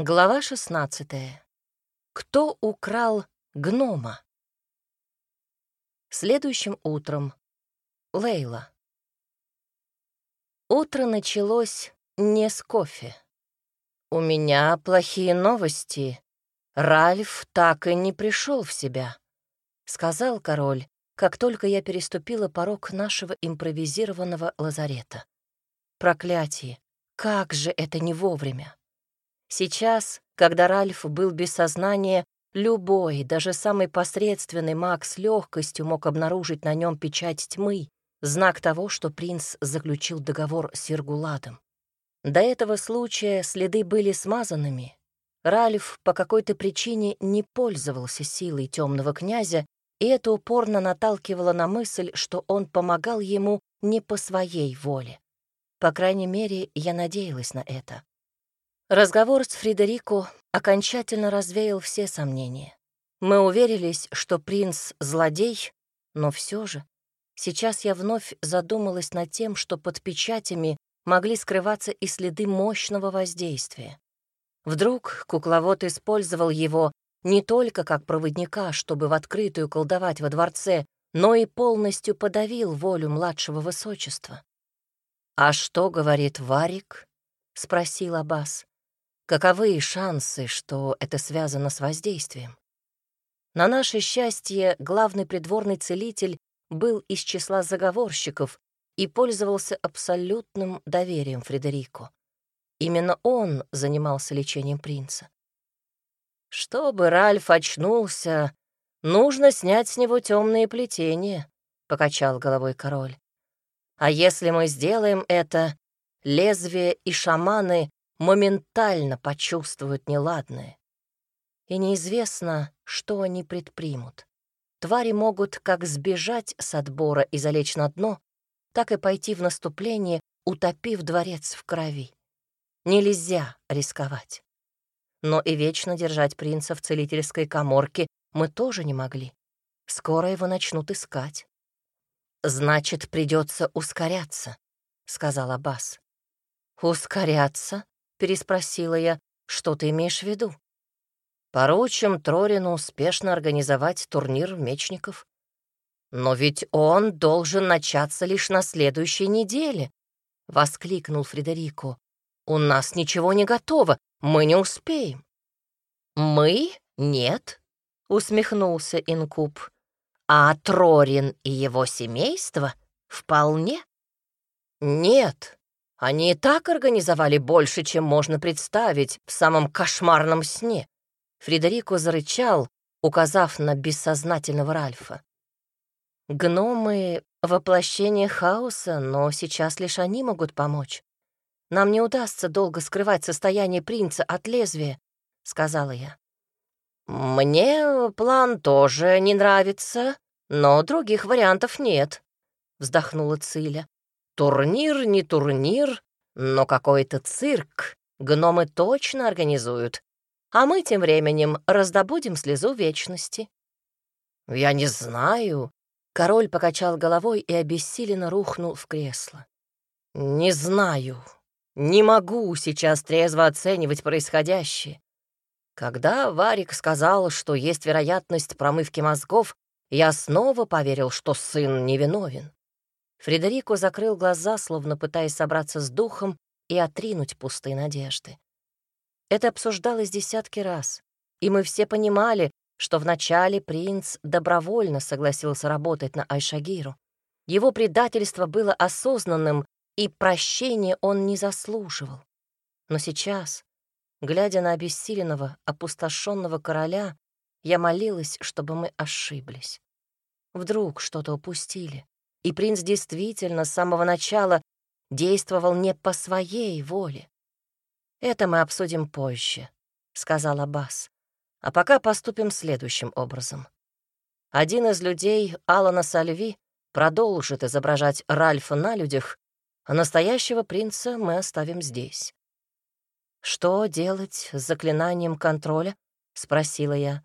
Глава 16. Кто украл гнома? Следующим утром. Лейла. Утро началось не с кофе. «У меня плохие новости. Ральф так и не пришел в себя», — сказал король, как только я переступила порог нашего импровизированного лазарета. Проклятие! Как же это не вовремя! Сейчас, когда Ральф был без сознания, любой, даже самый посредственный маг с легкостью мог обнаружить на нем печать тьмы, знак того, что принц заключил договор с Иргуладом. До этого случая следы были смазанными. Ральф по какой-то причине не пользовался силой темного князя, и это упорно наталкивало на мысль, что он помогал ему не по своей воле. По крайней мере, я надеялась на это. Разговор с Фредерико окончательно развеял все сомнения. Мы уверились, что принц — злодей, но все же сейчас я вновь задумалась над тем, что под печатями могли скрываться и следы мощного воздействия. Вдруг кукловод использовал его не только как проводника, чтобы в открытую колдовать во дворце, но и полностью подавил волю младшего высочества. «А что говорит Варик?» — спросил Аббас. Каковы шансы, что это связано с воздействием? На наше счастье, главный придворный целитель был из числа заговорщиков и пользовался абсолютным доверием Фредерико. Именно он занимался лечением принца. «Чтобы Ральф очнулся, нужно снять с него темные плетения», — покачал головой король. «А если мы сделаем это, лезвие и шаманы моментально почувствуют неладное. И неизвестно, что они предпримут. Твари могут как сбежать с отбора и залечь на дно, так и пойти в наступление, утопив дворец в крови. Нельзя рисковать. Но и вечно держать принца в целительской коморке мы тоже не могли. Скоро его начнут искать. «Значит, придется ускоряться», — сказал Аббас. «Ускоряться?» Переспросила я. «Что ты имеешь в виду?» «Поручим Трорину успешно организовать турнир мечников». «Но ведь он должен начаться лишь на следующей неделе», — воскликнул Фредерико. «У нас ничего не готово, мы не успеем». «Мы? Нет», — усмехнулся Инкуб. «А Трорин и его семейство? Вполне». «Нет», они и так организовали больше, чем можно представить в самом кошмарном сне. Фредерико зарычал, указав на бессознательного Ральфа. Гномы — воплощение хаоса, но сейчас лишь они могут помочь. Нам не удастся долго скрывать состояние принца от лезвия, — сказала я. «Мне план тоже не нравится, но других вариантов нет», — вздохнула Циля. Турнир не турнир, но какой-то цирк гномы точно организуют, а мы тем временем раздобудем слезу вечности. Я не знаю. Король покачал головой и обессиленно рухнул в кресло. Не знаю. Не могу сейчас трезво оценивать происходящее. Когда Варик сказал, что есть вероятность промывки мозгов, я снова поверил, что сын невиновен. Фредерико закрыл глаза, словно пытаясь собраться с духом и отринуть пустые надежды. Это обсуждалось десятки раз, и мы все понимали, что вначале принц добровольно согласился работать на Айшагиру. Его предательство было осознанным, и прощения он не заслуживал. Но сейчас, глядя на обессиленного, опустошенного короля, я молилась, чтобы мы ошиблись. Вдруг что-то упустили и принц действительно с самого начала действовал не по своей воле. «Это мы обсудим позже», — сказал Аббас. «А пока поступим следующим образом. Один из людей, Алана Сальви, продолжит изображать Ральфа на людях, а настоящего принца мы оставим здесь». «Что делать с заклинанием контроля?» — спросила я.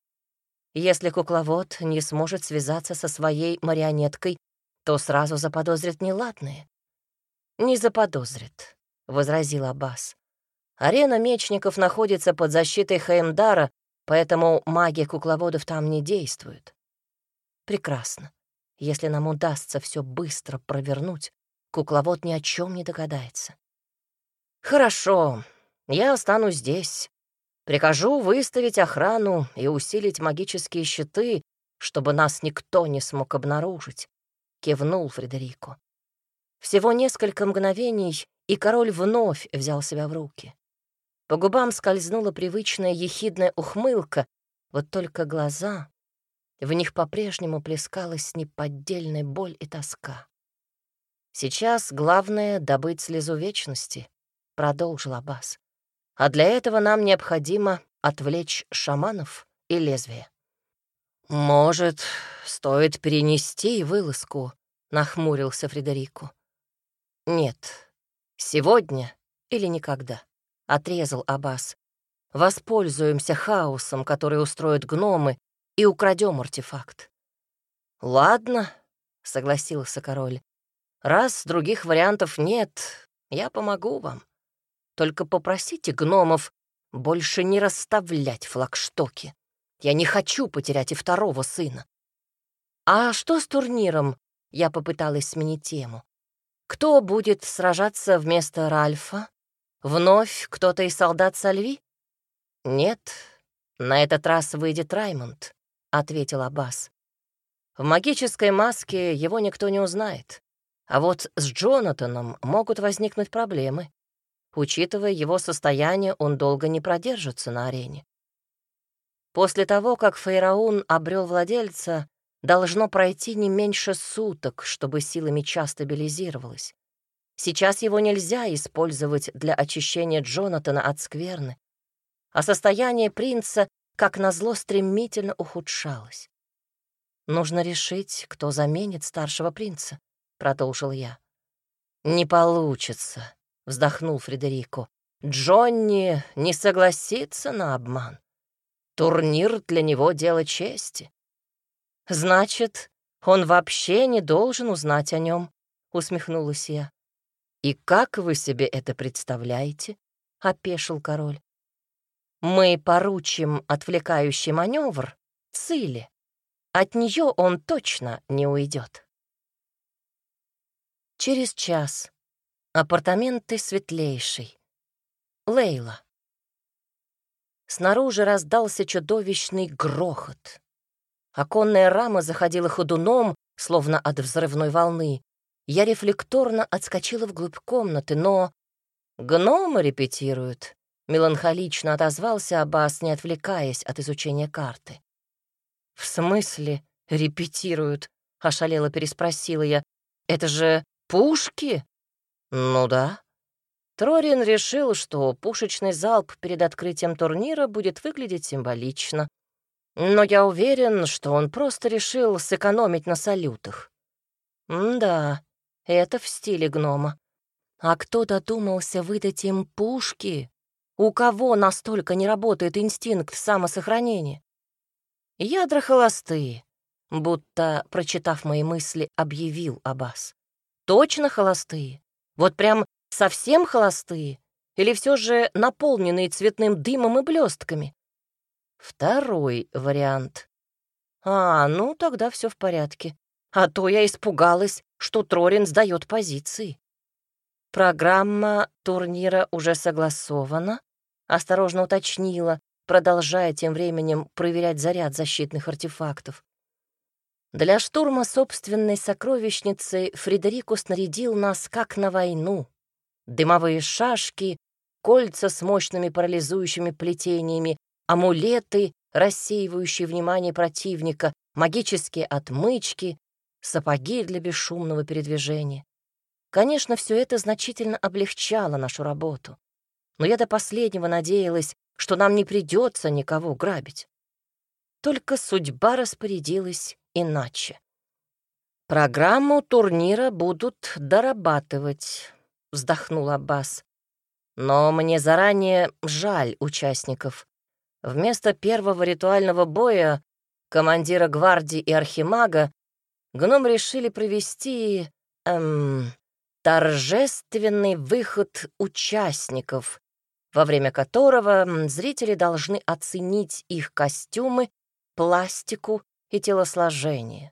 «Если кукловод не сможет связаться со своей марионеткой то сразу заподозрит неладное. «Не заподозрит», — возразил Аббас. Арена мечников находится под защитой Хаемдара, поэтому магия кукловодов там не действует. Прекрасно. Если нам удастся все быстро провернуть, кукловод ни о чем не догадается. Хорошо, я останусь здесь. Прикажу выставить охрану и усилить магические щиты, чтобы нас никто не смог обнаружить, кивнул Фредерико. Всего несколько мгновений, и король вновь взял себя в руки. По губам скользнула привычная ехидная ухмылка, вот только глаза... В них по-прежнему плескалась неподдельная боль и тоска. «Сейчас главное — добыть слезу вечности», — продолжил Аббас. «А для этого нам необходимо отвлечь шаманов и лезвие». «Может, стоит перенести вылазку?» — нахмурился Фредерико. «Нет, сегодня или никогда», — отрезал Аббас. «Воспользуемся хаосом, который устроят гномы, и украдем артефакт». «Ладно», — согласился король. «Раз других вариантов нет, я помогу вам. Только попросите гномов больше не расставлять флагштоки. Я не хочу потерять и второго сына». «А что с турниром?» — я попыталась сменить тему. «Кто будет сражаться вместо Ральфа? Вновь кто-то из солдат Сальви?» «Нет, на этот раз выйдет Раймонд ответил Аббас. В магической маске его никто не узнает. А вот с Джонатаном могут возникнуть проблемы. Учитывая его состояние, он долго не продержится на арене. После того, как Фейраун обрел владельца, должно пройти не меньше суток, чтобы сила меча стабилизировалась. Сейчас его нельзя использовать для очищения Джонатана от скверны, а состояние принца как назло, стремительно ухудшалась. «Нужно решить, кто заменит старшего принца», — продолжил я. «Не получится», — вздохнул Фредерико. «Джонни не согласится на обман. Турнир для него — дело чести». «Значит, он вообще не должен узнать о нем», — усмехнулась я. «И как вы себе это представляете?» — опешил король. Мы поручим отвлекающий маневр Циле. От нее он точно не уйдет. Через час. Апартаменты светлейший. Лейла. Снаружи раздался чудовищный грохот. Оконная рама заходила ходуном, словно от взрывной волны. Я рефлекторно отскочила вглубь комнаты, но... Гномы репетируют. Меланхолично отозвался Аббас, не отвлекаясь от изучения карты. «В смысле репетируют?» — ошалело переспросила я. «Это же пушки?» «Ну да». Трорин решил, что пушечный залп перед открытием турнира будет выглядеть символично. Но я уверен, что он просто решил сэкономить на салютах. М да, это в стиле гнома. А кто додумался выдать им пушки? У кого настолько не работает инстинкт самосохранения? Ядра холостые, будто, прочитав мои мысли, объявил Аббас. Точно холостые? Вот прям совсем холостые? Или все же наполненные цветным дымом и блестками? Второй вариант. А, ну тогда все в порядке. А то я испугалась, что Трорин сдает позиции. Программа турнира уже согласована, осторожно уточнила, продолжая тем временем проверять заряд защитных артефактов. Для штурма собственной сокровищницы Фредерико снарядил нас как на войну. Дымовые шашки, кольца с мощными парализующими плетениями, амулеты, рассеивающие внимание противника, магические отмычки, сапоги для бесшумного передвижения. Конечно, все это значительно облегчало нашу работу. Но я до последнего надеялась, что нам не придется никого грабить. Только судьба распорядилась иначе. «Программу турнира будут дорабатывать», — вздохнул Аббас. «Но мне заранее жаль участников. Вместо первого ритуального боя командира гвардии и архимага гном решили провести... Эм, торжественный выход участников, во время которого зрители должны оценить их костюмы, пластику и телосложение.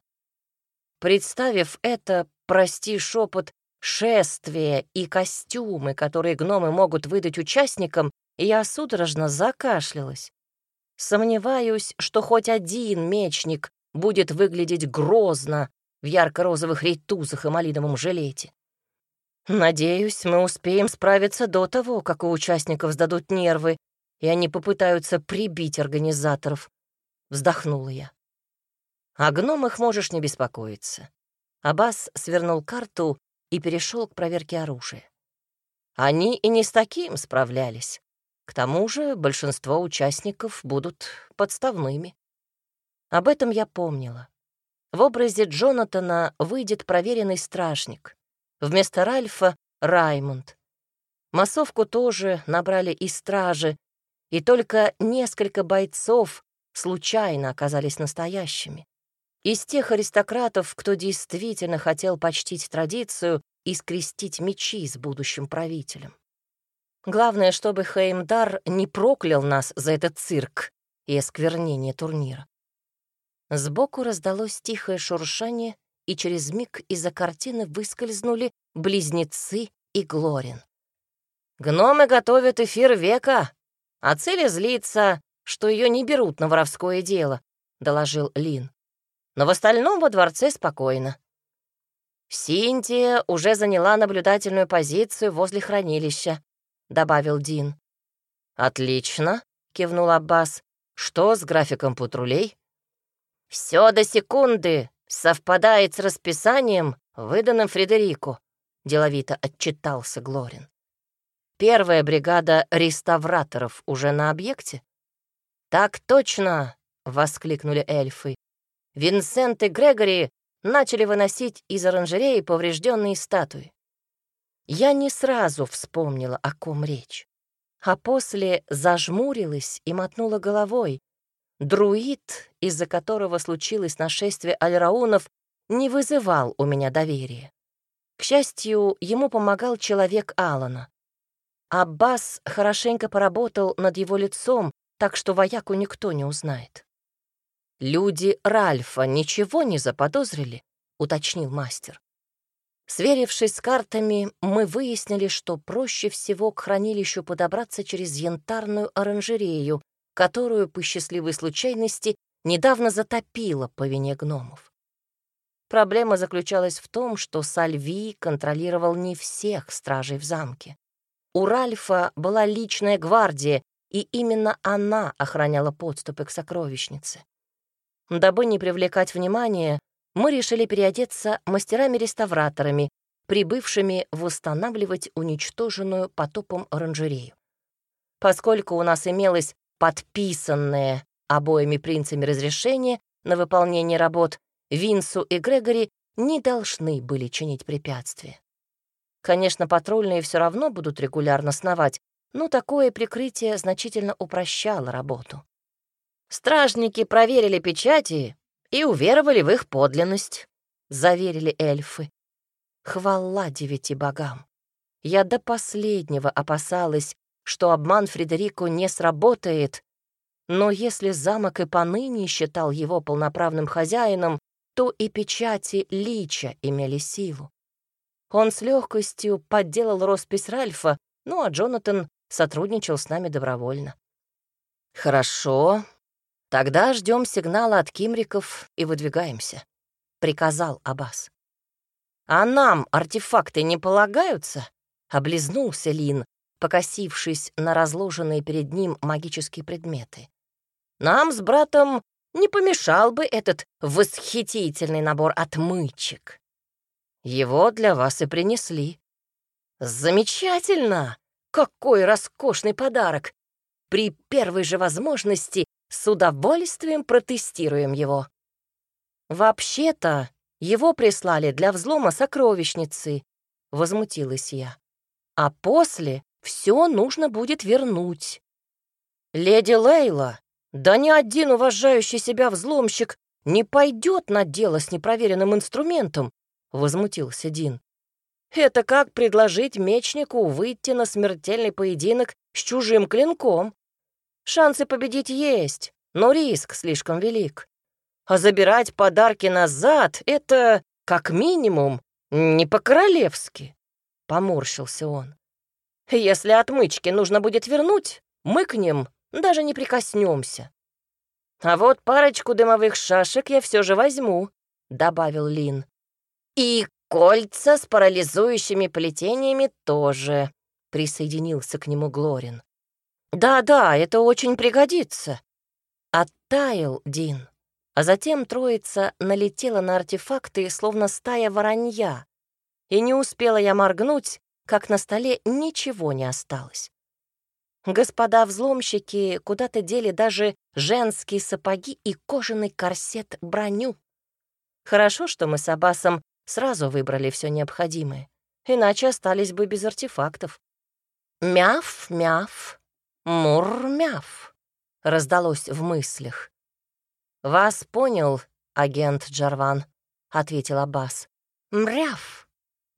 Представив это, прости шепот, шествие и костюмы, которые гномы могут выдать участникам, я судорожно закашлялась. Сомневаюсь, что хоть один мечник будет выглядеть грозно в ярко-розовых рейтузах и малиновом жилете. Надеюсь, мы успеем справиться до того, как у участников сдадут нервы, и они попытаются прибить организаторов. Вздохнула я. О гномах можешь не беспокоиться. Аббас свернул карту и перешел к проверке оружия. Они и не с таким справлялись. К тому же большинство участников будут подставными. Об этом я помнила. В образе Джонатана выйдет проверенный стражник. Вместо Ральфа — Раймонд. Массовку тоже набрали из стражи, и только несколько бойцов случайно оказались настоящими. Из тех аристократов, кто действительно хотел почтить традицию и скрестить мечи с будущим правителем. Главное, чтобы Хеймдар не проклял нас за этот цирк и осквернение турнира. Сбоку раздалось тихое шуршание, и через миг из-за картины выскользнули близнецы и Глорин. «Гномы готовят эфир века, а Цели злится, что ее не берут на воровское дело», — доложил Лин. «Но в остальном во дворце спокойно. Синтия уже заняла наблюдательную позицию возле хранилища добавил Дин. «Отлично», — кивнул Аббас. «Что с графиком патрулей?» «Все до секунды совпадает с расписанием, выданным Фредерику», — деловито отчитался Глорин. «Первая бригада реставраторов уже на объекте?» «Так точно!» — воскликнули эльфы. Винсент и Грегори начали выносить из оранжереи поврежденные статуи. Я не сразу вспомнила, о ком речь, а после зажмурилась и мотнула головой. Друид, из-за которого случилось нашествие альраунов, не вызывал у меня доверия. К счастью, ему помогал человек Алана. Аббас хорошенько поработал над его лицом, так что вояку никто не узнает. «Люди Ральфа ничего не заподозрили?» — уточнил мастер. Сверившись с картами, мы выяснили, что проще всего к хранилищу подобраться через янтарную оранжерею, которую, по счастливой случайности, недавно затопило по вине гномов. Проблема заключалась в том, что Сальви контролировал не всех стражей в замке. У Ральфа была личная гвардия, и именно она охраняла подступы к сокровищнице. Дабы не привлекать внимания, мы решили переодеться мастерами-реставраторами, прибывшими восстанавливать уничтоженную потопом оранжерею. Поскольку у нас имелось подписанное обоими принцами разрешение на выполнение работ, Винсу и Грегори не должны были чинить препятствия. Конечно, патрульные все равно будут регулярно сновать, но такое прикрытие значительно упрощало работу. Стражники проверили печати и уверовали в их подлинность», — заверили эльфы. Хвала девяти богам. Я до последнего опасалась, что обман Фредерико не сработает, но если замок и поныне считал его полноправным хозяином, то и печати Лича имели силу. Он с легкостью подделал роспись Ральфа, ну а Джонатан сотрудничал с нами добровольно. «Хорошо, «Тогда ждем сигнала от кимриков и выдвигаемся», — приказал Аббас. «А нам артефакты не полагаются?» — облизнулся Лин, покосившись на разложенные перед ним магические предметы. «Нам с братом не помешал бы этот восхитительный набор отмычек. Его для вас и принесли. Замечательно! Какой роскошный подарок! При первой же возможности с удовольствием протестируем его. Вообще-то, его прислали для взлома сокровищницы, возмутилась я. А после все нужно будет вернуть. Леди Лейла, да ни один уважающий себя взломщик не пойдет на дело с непроверенным инструментом, возмутился Дин. Это как предложить мечнику выйти на смертельный поединок с чужим клинком. Шансы победить есть, но риск слишком велик. А забирать подарки назад — это, как минимум, не по-королевски. Поморщился он. Если отмычки нужно будет вернуть, мы к ним даже не прикоснемся. А вот парочку дымовых шашек я все же возьму, добавил Лин. И кольца с парализующими плетениями тоже, присоединился к нему Глорин. Да-да, это очень пригодится. Оттаял Дин, а затем троица налетела на артефакты, словно стая воронья. И не успела я моргнуть, как на столе ничего не осталось. Господа взломщики куда-то дели даже женские сапоги и кожаный корсет-броню. Хорошо, что мы с Аббасом сразу выбрали все необходимое, иначе остались бы без артефактов. «Мяв-мяв, мур-мяв», — раздалось в мыслях. «Вас понял, агент Джарван», — ответил Аббас. «Мряв».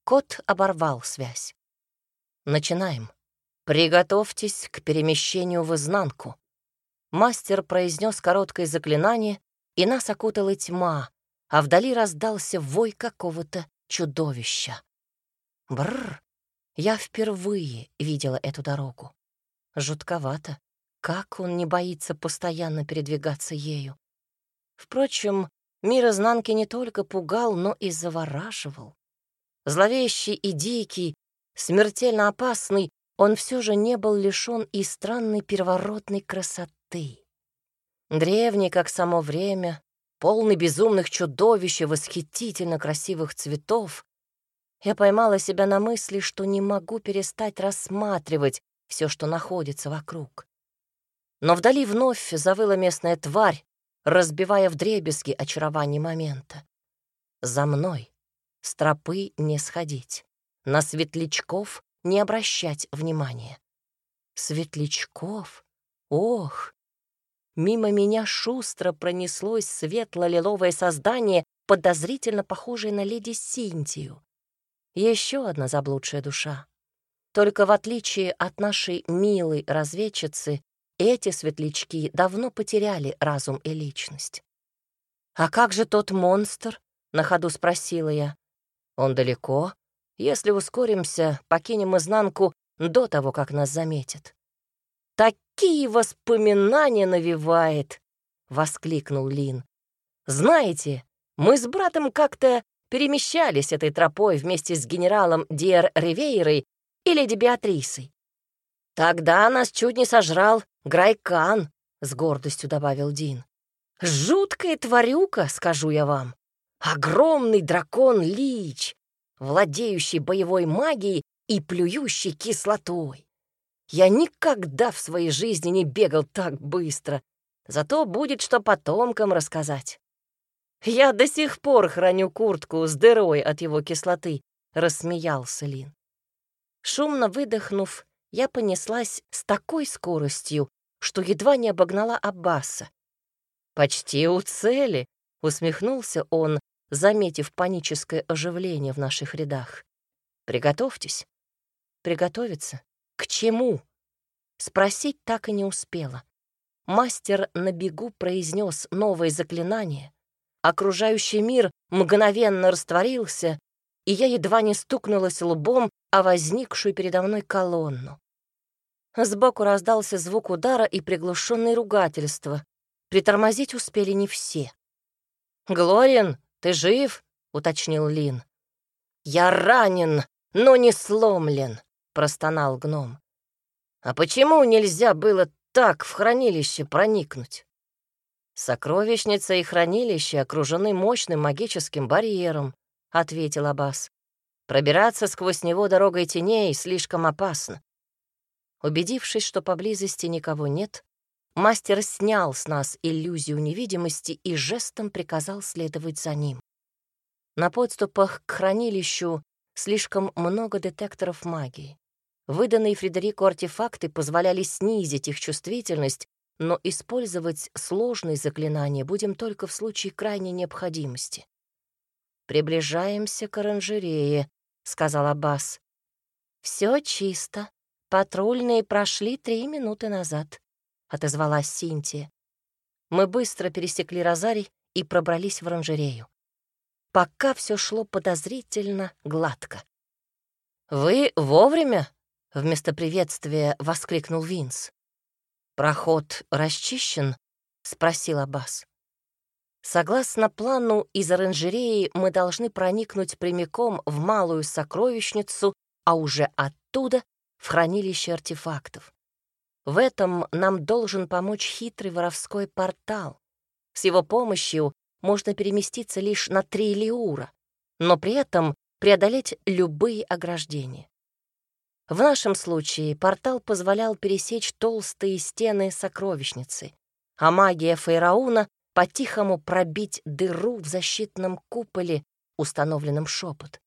Кот оборвал связь. «Начинаем. Приготовьтесь к перемещению в изнанку». Мастер произнес короткое заклинание, и нас окутала тьма, а вдали раздался вой какого-то чудовища. Бррр! Я впервые видела эту дорогу. Жутковато. Как он не боится постоянно передвигаться ею? Впрочем, мир изнанки не только пугал, но и завораживал. Зловещий и дикий, смертельно опасный, он все же не был лишен и странной первородной красоты. Древний, как само время, полный безумных чудовищ и восхитительно красивых цветов, я поймала себя на мысли, что не могу перестать рассматривать все, что находится вокруг. Но вдали вновь завыла местная тварь, разбивая вдребезги очарование момента. За мной с тропы не сходить, на светлячков не обращать внимания. Светлячков? Ох! Мимо меня шустро пронеслось светло-лиловое создание, подозрительно похожее на леди Синтию. Еще одна заблудшая душа. Только в отличие от нашей милой разведчицы, эти светлячки давно потеряли разум и личность. «А как же тот монстр?» — на ходу спросила я. Он далеко. Если ускоримся, покинем изнанку до того, как нас заметят. «Такие воспоминания навевает!» — воскликнул Лин. «Знаете, мы с братом как-то перемещались этой тропой вместе с генералом Диэр Ривейрой и леди Беатрисой. Тогда нас чуть не сожрал Грайкан», — с гордостью добавил Дин. «Жуткая тварюка, скажу я вам. Огромный дракон-лич, владеющий боевой магией и плюющий кислотой. Я никогда в своей жизни не бегал так быстро, зато будет что потомкам рассказать. Я до сих пор храню куртку с дырой от его кислоты, рассмеялся Лин. Шумно выдохнув, я понеслась с такой скоростью, что едва не обогнала Аббаса. «Почти у цели», — усмехнулся он, заметив паническое оживление в наших рядах. «Приготовьтесь». «Приготовиться? К чему?» Спросить так и не успела. Мастер на бегу произнес новое заклинание. Окружающий мир мгновенно растворился, и я едва не стукнулась лбом о возникшую передо мной колонну. Сбоку раздался звук удара и приглушенное ругательство. Притормозить успели не все. «Глорин, «Ты жив?» — уточнил Лин. «Я ранен, но не сломлен», — простонал гном. «А почему нельзя было так в хранилище проникнуть?» «Сокровищница и хранилище окружены мощным магическим барьером», — ответил Аббас. «Пробираться сквозь него дорогой теней слишком опасно». Убедившись, что поблизости никого нет, Мастер снял с нас иллюзию невидимости и жестом приказал следовать за ним. На подступах к хранилищу слишком много детекторов магии. Выданные Фредерику артефакты позволяли снизить их чувствительность, но использовать сложные заклинания будем только в случае крайней необходимости. Приближаемся к оранжерее. — сказал Аббас. Все чисто. Патрульные прошли три минуты назад», — отозвалась Синтия. Мы быстро пересекли Розарий и пробрались в оранжерею. Пока все шло подозрительно гладко. «Вы вовремя?» — вместо приветствия воскликнул Винс. «Проход расчищен?» — спросил Аббас. Согласно плану, из оранжереи мы должны проникнуть прямиком в малую сокровищницу, а уже оттуда — в хранилище артефактов. В этом нам должен помочь хитрый воровской портал. С его помощью можно переместиться лишь на три лиура, но при этом преодолеть любые ограждения. В нашем случае портал позволял пересечь толстые стены сокровищницы, а магия Фейрауна по-тихому пробить дыру в защитном куполе, установленном шепот.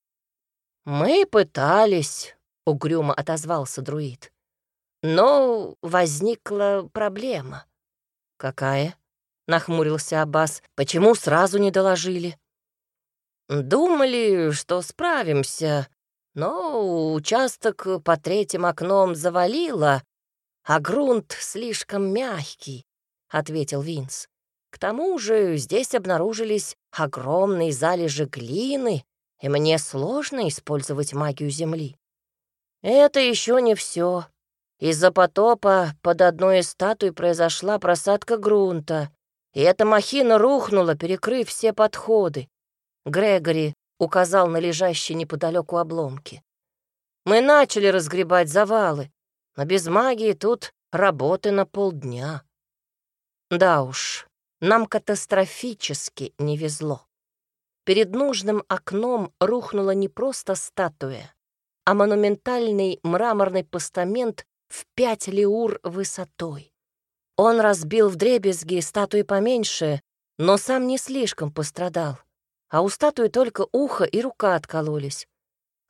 «Мы пытались», — угрюмо отозвался друид. «Но возникла проблема». «Какая?» — нахмурился Аббас. «Почему сразу не доложили?» «Думали, что справимся, но участок по третьим окном завалило, а грунт слишком мягкий», — ответил Винс. К тому же здесь обнаружились огромные залежи глины, и мне сложно использовать магию Земли. Это еще не все. Из-за потопа под одной из статуй произошла просадка грунта, и эта махина рухнула, перекрыв все подходы. Грегори указал на лежащие неподалеку обломки. Мы начали разгребать завалы, но без магии тут работы на полдня. Да уж, нам катастрофически не везло. Перед нужным окном рухнула не просто статуя, а монументальный мраморный постамент в пять лиур высотой. Он разбил вдребезги статуи поменьше, но сам не слишком пострадал, а у статуи только ухо и рука откололись.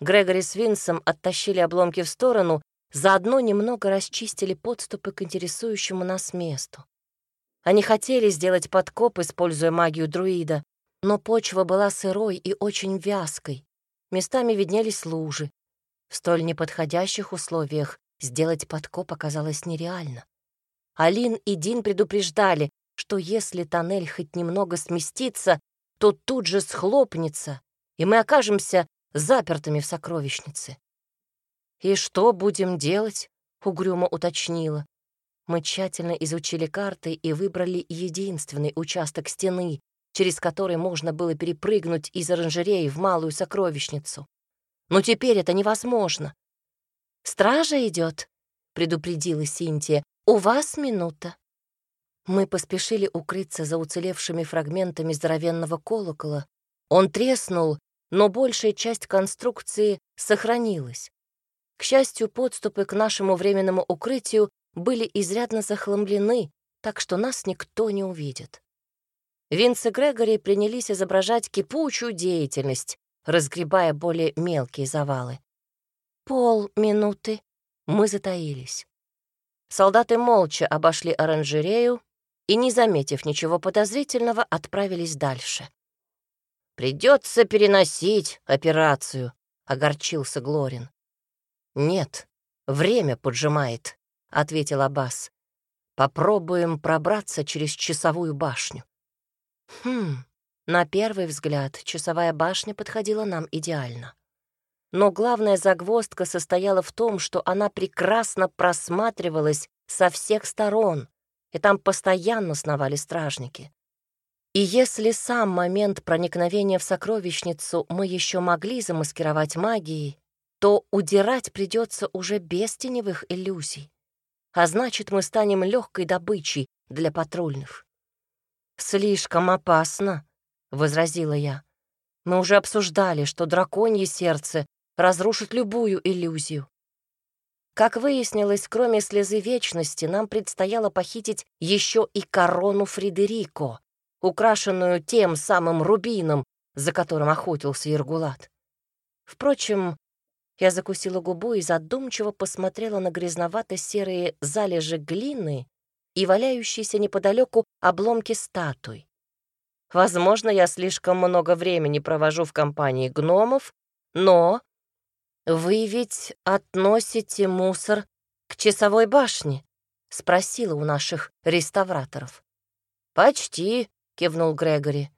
Грегори с Винсом оттащили обломки в сторону, заодно немного расчистили подступы к интересующему нас месту. Они хотели сделать подкоп, используя магию друида, но почва была сырой и очень вязкой. Местами виднелись лужи. В столь неподходящих условиях сделать подкоп оказалось нереально. Алин и Дин предупреждали, что если тоннель хоть немного сместится, то тут же схлопнется, и мы окажемся запертыми в сокровищнице. «И что будем делать?» — угрюмо уточнила. Мы тщательно изучили карты и выбрали единственный участок стены, через который можно было перепрыгнуть из оранжереи в малую сокровищницу. Но теперь это невозможно. «Стража идет», — предупредила Синтия. «У вас минута». Мы поспешили укрыться за уцелевшими фрагментами здоровенного колокола. Он треснул, но большая часть конструкции сохранилась. К счастью, подступы к нашему временному укрытию были изрядно захламлены, так что нас никто не увидит. Винс и Грегори принялись изображать кипучую деятельность, разгребая более мелкие завалы. Пол минуты мы затаились. Солдаты молча обошли оранжерею и, не заметив ничего подозрительного, отправились дальше. «Придется переносить операцию», — огорчился Глорин. «Нет, время поджимает», — ответил Аббас. «Попробуем пробраться через часовую башню». Хм, на первый взгляд часовая башня подходила нам идеально. Но главная загвоздка состояла в том, что она прекрасно просматривалась со всех сторон, и там постоянно сновали стражники. И если сам момент проникновения в сокровищницу мы еще могли замаскировать магией, то удирать придется уже без теневых иллюзий а значит, мы станем легкой добычей для патрульных. «Слишком опасно», — возразила я. «Мы уже обсуждали, что драконье сердце разрушит любую иллюзию». Как выяснилось, кроме слезы вечности, нам предстояло похитить еще и корону Фредерико, украшенную тем самым рубином, за которым охотился Иргулат. Впрочем, я закусила губу и задумчиво посмотрела на грязновато-серые залежи глины и валяющиеся неподалеку обломки статуй. Возможно, я слишком много времени провожу в компании гномов, но «Вы ведь относите мусор к часовой башне?» — спросила у наших реставраторов. «Почти», — кивнул Грегори.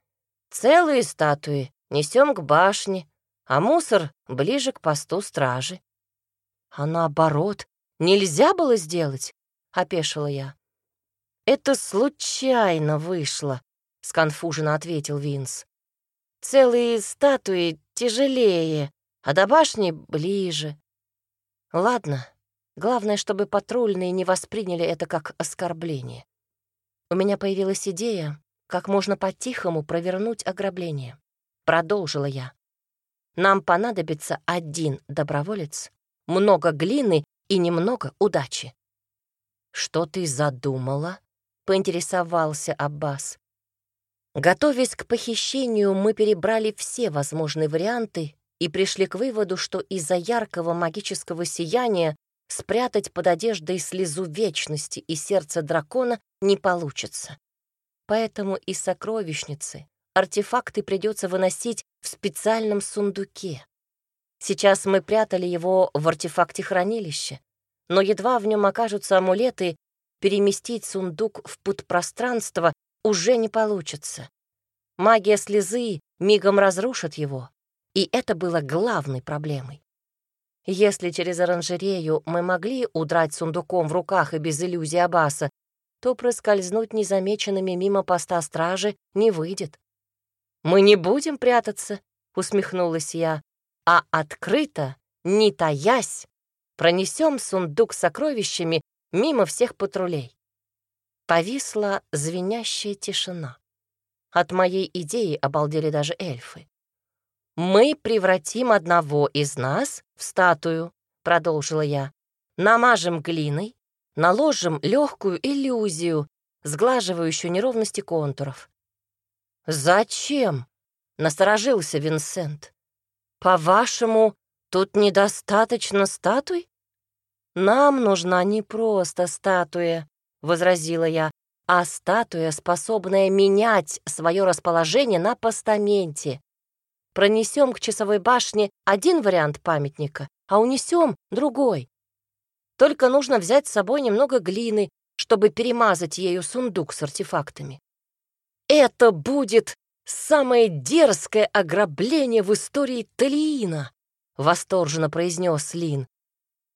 «Целые статуи несем к башне, а мусор ближе к посту стражи». «А наоборот, нельзя было сделать?» — опешила я. «Это случайно вышло», — сконфуженно ответил Винс. «Целые статуи тяжелее, а до башни ближе. Ладно, главное, чтобы патрульные не восприняли это как оскорбление. У меня появилась идея, как можно по-тихому провернуть ограбление. Продолжила я. Нам понадобится один доброволец, много глины и немного удачи. «Что ты задумала?» — поинтересовался Аббас. Готовясь к похищению, мы перебрали все возможные варианты и пришли к выводу, что из-за яркого магического сияния спрятать под одеждой слезу вечности и сердце дракона не получится. Поэтому из сокровищницы артефакты придется выносить в специальном сундуке. Сейчас мы прятали его в артефакте хранилища, но едва в нем окажутся амулеты, переместить сундук в подпространство уже не получится. Магия слезы мигом разрушит его, и это было главной проблемой. Если через оранжерею мы могли удрать сундуком в руках и без иллюзии Аббаса, то проскользнуть незамеченными мимо поста стражи не выйдет. «Мы не будем прятаться», — усмехнулась я, «а открыто, не таясь, пронесем сундук с сокровищами мимо всех патрулей». Повисла звенящая тишина. От моей идеи обалдели даже эльфы. «Мы превратим одного из нас в статую», — продолжила я. «Намажем глиной, наложим легкую иллюзию, сглаживающую неровности контуров». «Зачем?» — насторожился Винсент. «По-вашему, тут недостаточно статуй?» «Нам нужна не просто статуя», — возразила я, «а статуя, способная менять свое расположение на постаменте пронесем к часовой башне один вариант памятника, а унесем другой. Только нужно взять с собой немного глины, чтобы перемазать ею сундук с артефактами. Это будет самое дерзкое ограбление в истории Талиина, восторженно произнес Лин.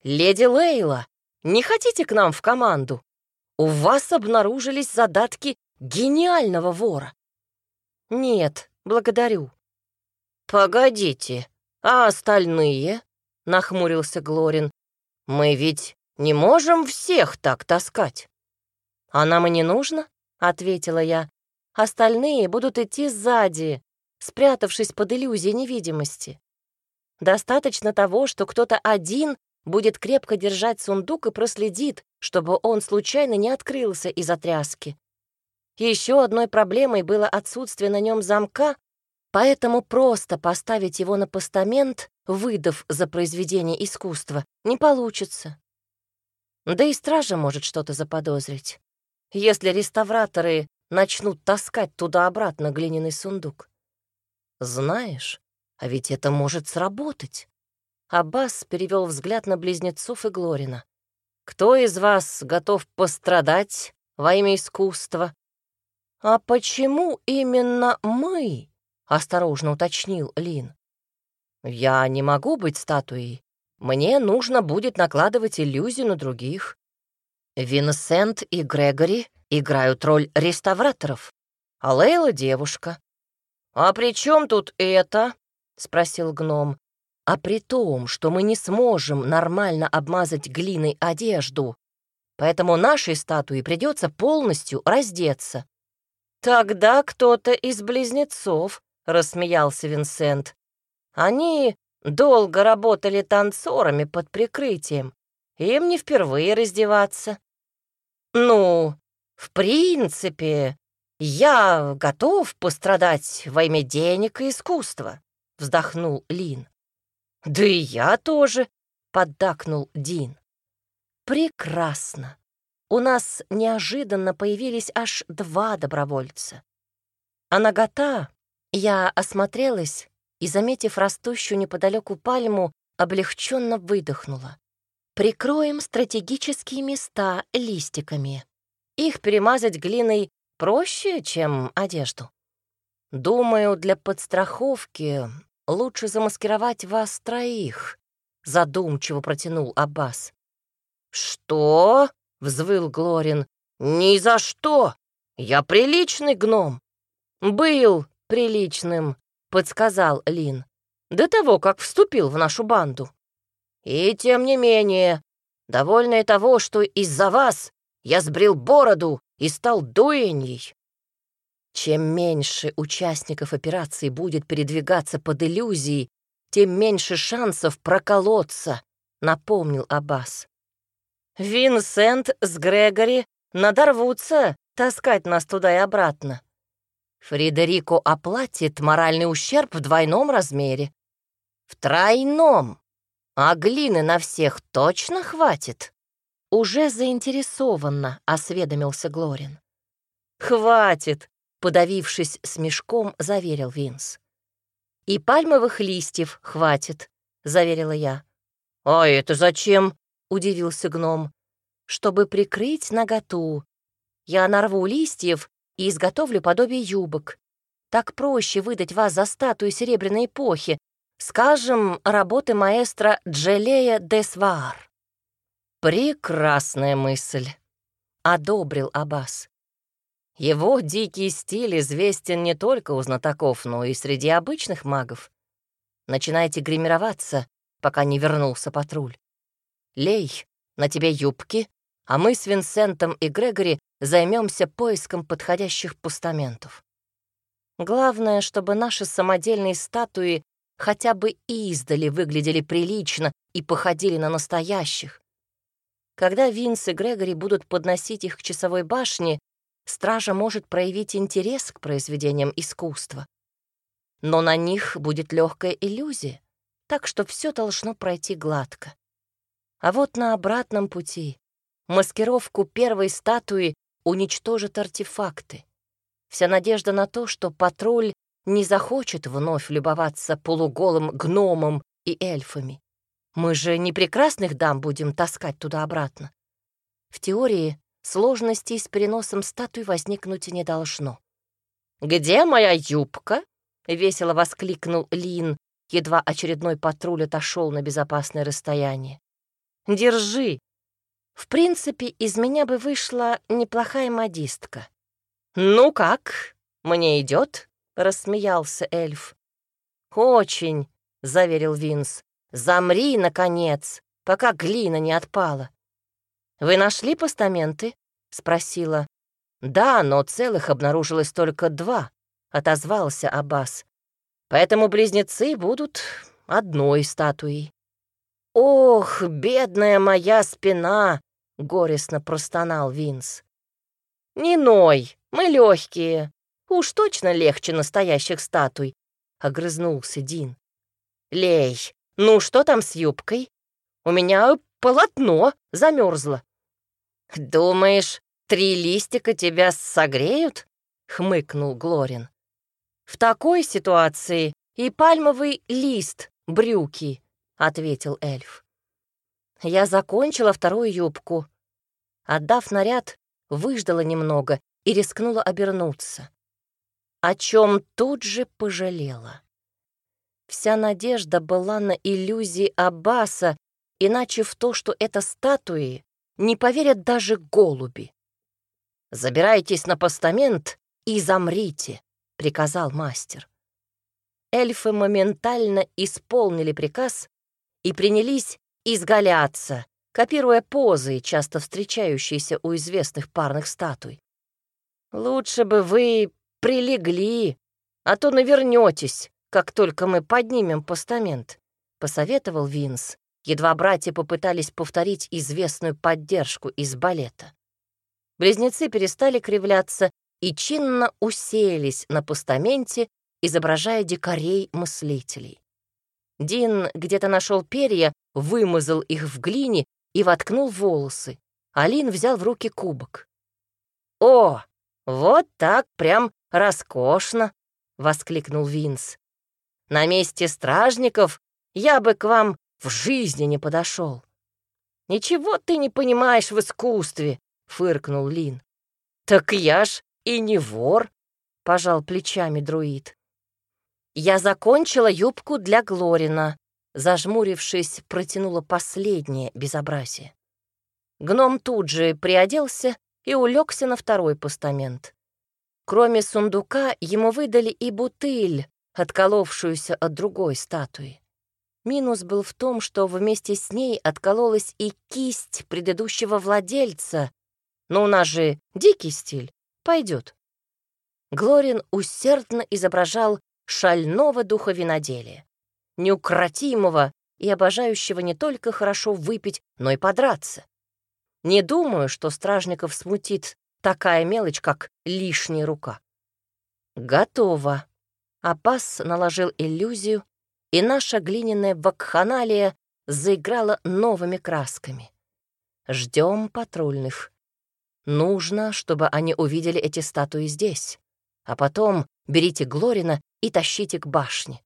Леди Лейла, не хотите к нам в команду? У вас обнаружились задатки гениального вора. Нет, благодарю. «Погодите, а остальные?» — нахмурился Глорин. «Мы ведь не можем всех так таскать». «А нам и не нужно», — ответила я. «Остальные будут идти сзади, спрятавшись под иллюзией невидимости. Достаточно того, что кто-то один будет крепко держать сундук и проследит, чтобы он случайно не открылся из-за тряски. Еще одной проблемой было отсутствие на нем замка Поэтому просто поставить его на постамент, выдав за произведение искусства, не получится. Да и стража может что-то заподозрить, если реставраторы начнут таскать туда-обратно глиняный сундук. Знаешь, а ведь это может сработать. Аббас перевел взгляд на близнецов и Глорина. «Кто из вас готов пострадать во имя искусства?» «А почему именно мы?» осторожно уточнил Лин. «Я не могу быть статуей. Мне нужно будет накладывать иллюзию на других. Винсент и Грегори играют роль реставраторов, а Лейла — девушка». «А при чем тут это?» — спросил гном. «А при том, что мы не сможем нормально обмазать глиной одежду, поэтому нашей статуе придется полностью раздеться». «Тогда кто-то из близнецов — рассмеялся Винсент. «Они долго работали танцорами под прикрытием. Им не впервые раздеваться». «Ну, в принципе, я готов пострадать во имя денег и искусства», — вздохнул Лин. «Да и я тоже», — поддакнул Дин. «Прекрасно. У нас неожиданно появились аж два добровольца. А нагота я осмотрелась и, заметив растущую неподалеку пальму, облегченно выдохнула. Прикроем стратегические места листиками. Их перемазать глиной проще, чем одежду. Думаю, для подстраховки лучше замаскировать вас троих, задумчиво протянул Аббас. Что? взвыл Глорин. Ни за что! Я приличный гном. Был приличным, подсказал Лин. До того, как вступил в нашу банду. И тем не менее, довольная того, что из-за вас я сбрил бороду и стал дуэньей. Чем меньше участников операции будет передвигаться под иллюзией, тем меньше шансов проколоться, напомнил Аббас. Винсент с Грегори надорвутся таскать нас туда и обратно. Фредерико оплатит моральный ущерб в двойном размере. В тройном. А глины на всех точно хватит? Уже заинтересованно осведомился Глорин. Хватит, подавившись смешком, заверил Винс. И пальмовых листьев хватит, заверила я. А это зачем? удивился гном. Чтобы прикрыть наготу. Я нарву листьев и изготовлю подобие юбок. Так проще выдать вас за статую Серебряной эпохи, Скажем, работы маэстро Джелея де Сваар. Прекрасная мысль, одобрил Аббас. Его дикий стиль известен не только у знатоков, но и среди обычных магов. Начинайте гримироваться, пока не вернулся патруль. Лей, на тебе юбки, а мы с Винсентом и Грегори займемся поиском подходящих постаментов. Главное, чтобы наши самодельные статуи хотя бы издали выглядели прилично и походили на настоящих. Когда Винс и Грегори будут подносить их к часовой башне, стража может проявить интерес к произведениям искусства. Но на них будет легкая иллюзия, так что все должно пройти гладко. А вот на обратном пути маскировку первой статуи уничтожат артефакты. Вся надежда на то, что патруль не захочет вновь любоваться полуголым гномом и эльфами. Мы же не прекрасных дам будем таскать туда-обратно. В теории сложностей с переносом статуи возникнуть не должно. «Где моя юбка?» — весело воскликнул Лин, едва очередной патруль отошел на безопасное расстояние. «Держи!» В принципе, из меня бы вышла неплохая модистка. «Ну как, мне идет? — рассмеялся эльф. «Очень», — заверил Винс. «Замри, наконец, пока глина не отпала». «Вы нашли постаменты?» — спросила. «Да, но целых обнаружилось только два», — отозвался Аббас. «Поэтому близнецы будут одной статуей». «Ох, бедная моя спина!» — горестно простонал Винс. «Не ной, мы легкие, Уж точно легче настоящих статуй, — огрызнулся Дин. Лей, ну что там с юбкой? У меня полотно замерзло. Думаешь, три листика тебя согреют? — хмыкнул Глорин. В такой ситуации и пальмовый лист, брюки, — ответил эльф. Я закончила вторую юбку. Отдав наряд, выждала немного и рискнула обернуться о чем тут же пожалела. Вся надежда была на иллюзии Аббаса, иначе в то, что это статуи, не поверят даже голуби. «Забирайтесь на постамент и замрите», — приказал мастер. Эльфы моментально исполнили приказ и принялись изгаляться, копируя позы, часто встречающиеся у известных парных статуй. «Лучше бы вы прилегли, а то навернетесь, как только мы поднимем постамент», — посоветовал Винс. Едва братья попытались повторить известную поддержку из балета. Близнецы перестали кривляться и чинно уселись на постаменте, изображая дикарей-мыслителей. Дин где-то нашел перья, вымазал их в глине и воткнул волосы. Алин взял в руки кубок. «О, вот так прям «Роскошно!» — воскликнул Винс. «На месте стражников я бы к вам в жизни не подошел. «Ничего ты не понимаешь в искусстве», — фыркнул Лин. «Так я ж и не вор», — пожал плечами друид. «Я закончила юбку для Глорина», — зажмурившись, протянула последнее безобразие. Гном тут же приоделся и улегся на второй постамент. Кроме сундука, ему выдали и бутыль, отколовшуюся от другой статуи. Минус был в том, что вместе с ней откололась и кисть предыдущего владельца. Но у нас же дикий стиль. Пойдет. Глорин усердно изображал шального духа виноделия, неукротимого и обожающего не только хорошо выпить, но и подраться. Не думаю, что стражников смутит такая мелочь, как лишняя рука. Готово. Апас наложил иллюзию, и наша глиняная вакханалия заиграла новыми красками. Ждем патрульных. Нужно, чтобы они увидели эти статуи здесь. А потом берите Глорина и тащите к башне.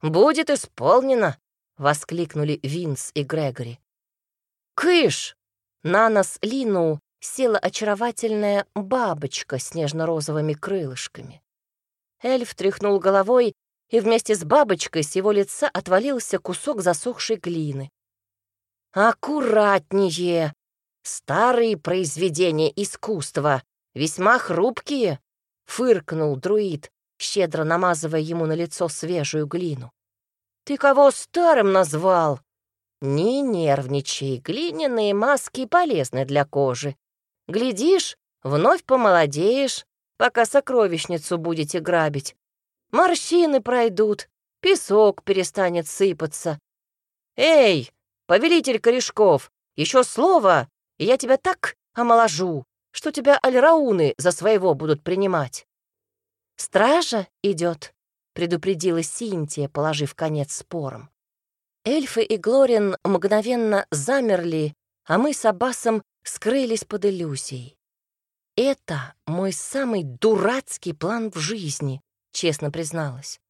«Будет исполнено!» — воскликнули Винс и Грегори. «Кыш!» На нос Лину села очаровательная бабочка с нежно-розовыми крылышками. Эльф тряхнул головой и вместе с бабочкой с его лица отвалился кусок засохшей глины. «Аккуратнее! Старые произведения искусства, весьма хрупкие!» — фыркнул друид, щедро намазывая ему на лицо свежую глину. «Ты кого старым назвал?» «Не нервничай, глиняные маски полезны для кожи. Глядишь, вновь помолодеешь, пока сокровищницу будете грабить. Морщины пройдут, песок перестанет сыпаться. Эй, повелитель корешков, еще слово, и я тебя так омоложу, что тебя альрауны за своего будут принимать. Стража идет, предупредила Синтия, положив конец спорам. Эльфы и Глорин мгновенно замерли, а мы с Аббасом скрылись под иллюзией. Это мой самый дурацкий план в жизни, честно призналась.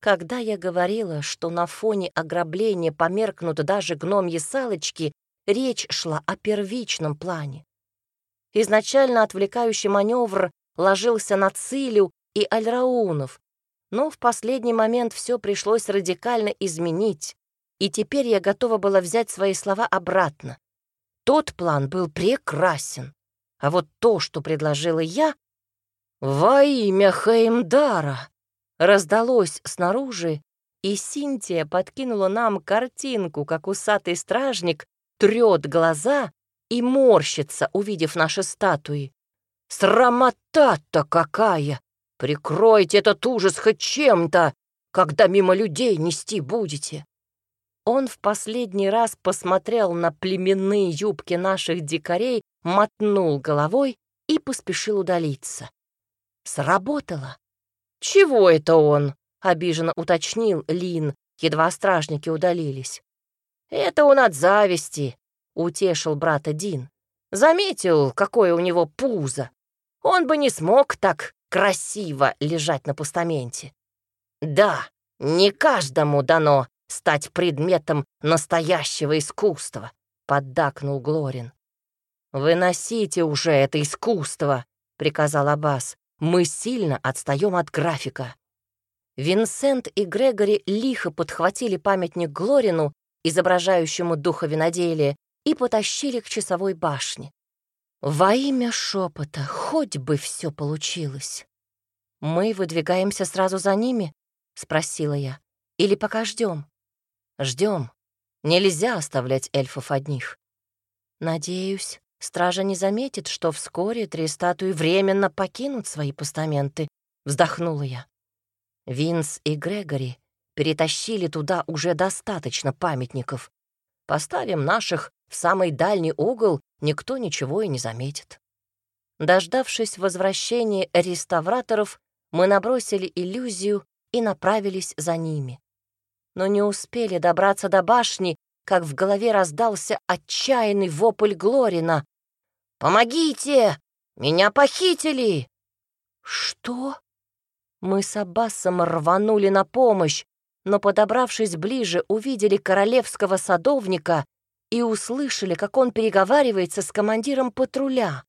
Когда я говорила, что на фоне ограбления померкнут даже гномьи салочки, речь шла о первичном плане. Изначально отвлекающий маневр ложился на Цилю и Альраунов, но в последний момент все пришлось радикально изменить, и теперь я готова была взять свои слова обратно. Тот план был прекрасен, а вот то, что предложила я, «Во имя Хеймдара!» раздалось снаружи, и Синтия подкинула нам картинку, как усатый стражник трет глаза и морщится, увидев наши статуи. «Срамота-то какая! Прикройте этот ужас хоть чем-то, когда мимо людей нести будете!» Он в последний раз посмотрел на племенные юбки наших дикарей, мотнул головой и поспешил удалиться. Сработало. «Чего это он?» — обиженно уточнил Лин, едва стражники удалились. «Это он от зависти», — утешил брата Дин. «Заметил, какое у него пузо. Он бы не смог так красиво лежать на постаменте». «Да, не каждому дано стать предметом настоящего искусства», — поддакнул Глорин. «Выносите уже это искусство», — приказал Аббас. Мы сильно отстаем от графика. Винсент и Грегори лихо подхватили памятник Глорину, изображающему духа виноделия, и потащили к часовой башне. Во имя шепота, хоть бы все получилось. «Мы выдвигаемся сразу за ними?» — спросила я. «Или пока ждем?» «Ждем. Нельзя оставлять эльфов одних». «Надеюсь, Стража не заметит, что вскоре три статуи временно покинут свои постаменты, вздохнула я. Винс и Грегори перетащили туда уже достаточно памятников. Поставим наших в самый дальний угол, никто ничего и не заметит. Дождавшись возвращения реставраторов, мы набросили иллюзию и направились за ними. Но не успели добраться до башни, как в голове раздался отчаянный вопль Глорина. «Помогите! Меня похитили!» «Что?» Мы с Аббасом рванули на помощь, но, подобравшись ближе, увидели королевского садовника и услышали, как он переговаривается с командиром патруля.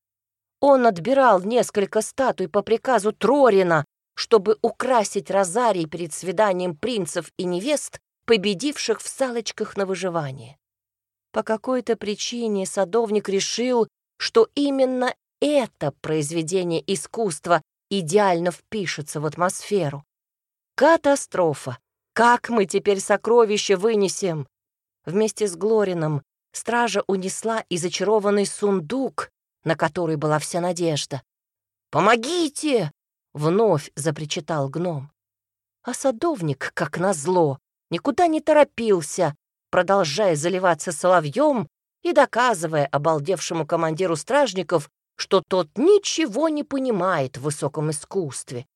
Он отбирал несколько статуй по приказу Трорина, чтобы украсить розарий перед свиданием принцев и невест, победивших в салочках на выживание. По какой-то причине садовник решил, что именно это произведение искусства идеально впишется в атмосферу. Катастрофа! Как мы теперь сокровища вынесем? Вместе с Глорином стража унесла и зачарованный сундук, на который была вся надежда. «Помогите!» — вновь запричитал гном. А садовник, как назло, никуда не торопился, продолжая заливаться соловьем и доказывая обалдевшему командиру стражников, что тот ничего не понимает в высоком искусстве.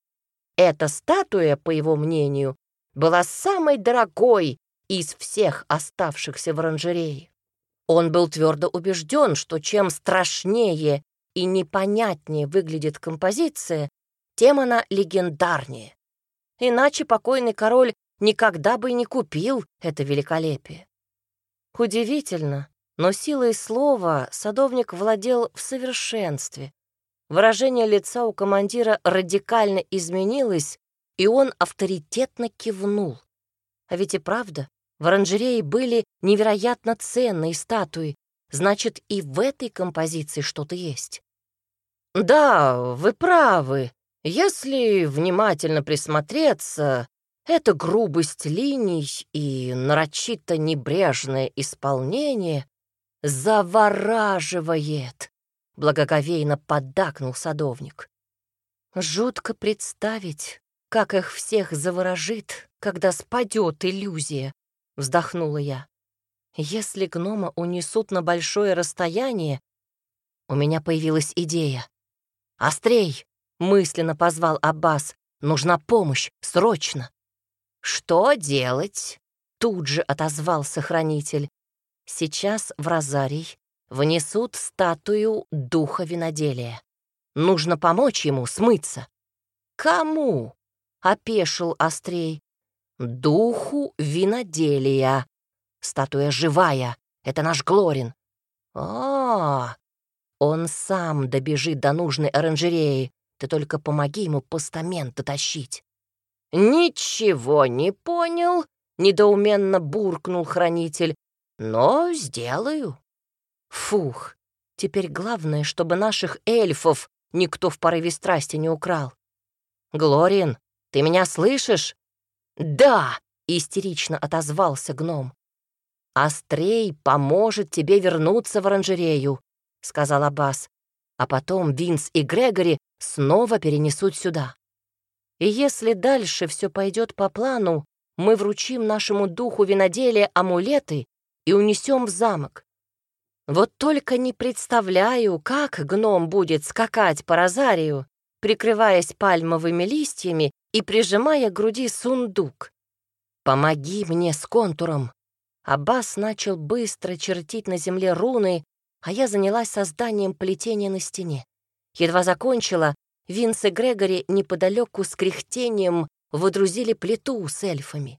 Эта статуя, по его мнению, была самой дорогой из всех оставшихся в оранжерее. Он был твердо убежден, что чем страшнее и непонятнее выглядит композиция, тем она легендарнее. Иначе покойный король никогда бы не купил это великолепие. Удивительно, но силой слова садовник владел в совершенстве. Выражение лица у командира радикально изменилось, и он авторитетно кивнул. А ведь и правда, в оранжерее были невероятно ценные статуи, значит, и в этой композиции что-то есть. «Да, вы правы. Если внимательно присмотреться, эта грубость линий и нарочито небрежное исполнение завораживает, благоговейно поддакнул садовник. Жутко представить, как их всех заворожит, когда спадет иллюзия, вздохнула я. Если гнома унесут на большое расстояние, у меня появилась идея. «Острей!» — мысленно позвал Аббас. «Нужна помощь, срочно!» «Что делать?» — тут же отозвался хранитель. «Сейчас в Розарий внесут статую духа виноделия. Нужно помочь ему смыться». «Кому?» — опешил Острей. «Духу виноделия. Статуя живая. Это наш Глорин». «А, он сам добежит до нужной оранжереи. Ты только помоги ему постамент дотащить». «Ничего не понял», — недоуменно буркнул хранитель, «но сделаю». Фух, теперь главное, чтобы наших эльфов никто в порыве страсти не украл. «Глорин, ты меня слышишь?» «Да!» — истерично отозвался гном. «Острей поможет тебе вернуться в оранжерею», — сказал Аббас. «А потом Винс и Грегори снова перенесут сюда. И если дальше все пойдет по плану, мы вручим нашему духу виноделия амулеты и унесем в замок. Вот только не представляю, как гном будет скакать по розарию, прикрываясь пальмовыми листьями и прижимая к груди сундук. «Помоги мне с контуром!» Аббас начал быстро чертить на земле руны, а я занялась созданием плетения на стене. Едва закончила, Винс и Грегори неподалеку с кряхтением водрузили плиту с эльфами.